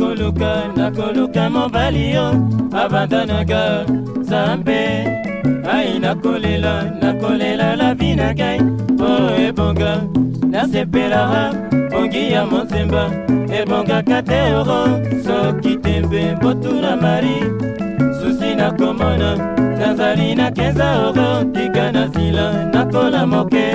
nakoluka nakoluka mobali yo abandanaka zambe ai nakolela nakolela lavi na ngai mpo oh, ebonga nasepelaka bongi ya motsemba ebongaka te oro soki tembe mbotuna mari susi nakomona nazali nakenza oro tika na sila nakola moke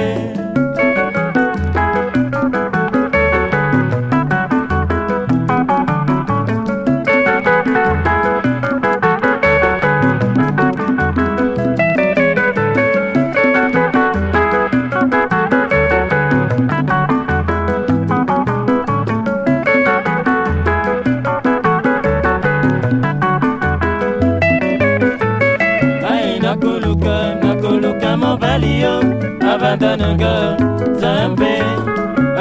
luka mobali yo abanda nanga nzambe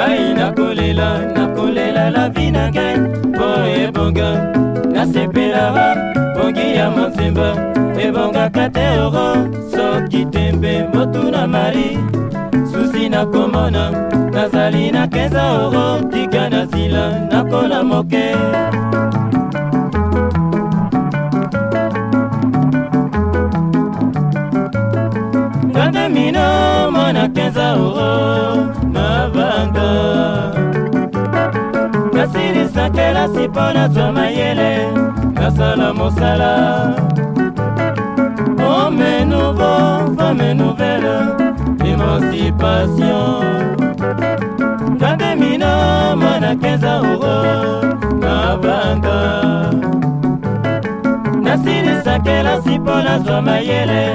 ai nakolela nakolela lavi na ngai mpo ebonga nasepelaka bongi ya mozimba ebongaka te oro soki tembe motuna mari susi nakomona nazali na 15 oro tika na sila nakola moke na kenza oo oh, oh, mabanga nasilisa kelasi mpo nazwa mayele nasala mosala homme nouveau femme nouvelle émancipation ngambe mino mwana kenza oo oh, mabanga nasilisa kelasi mpo nazwa mayele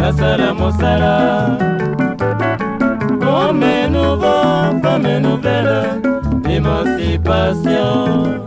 nasala mosala l'émancipation.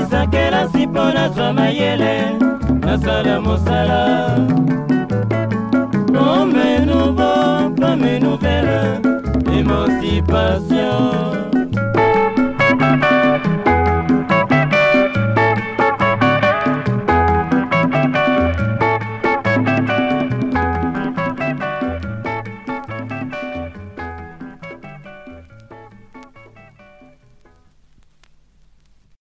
nakolisa kelasi mpo nazwa mayele nasala mosala homme nouveau femme nouvelle émancipation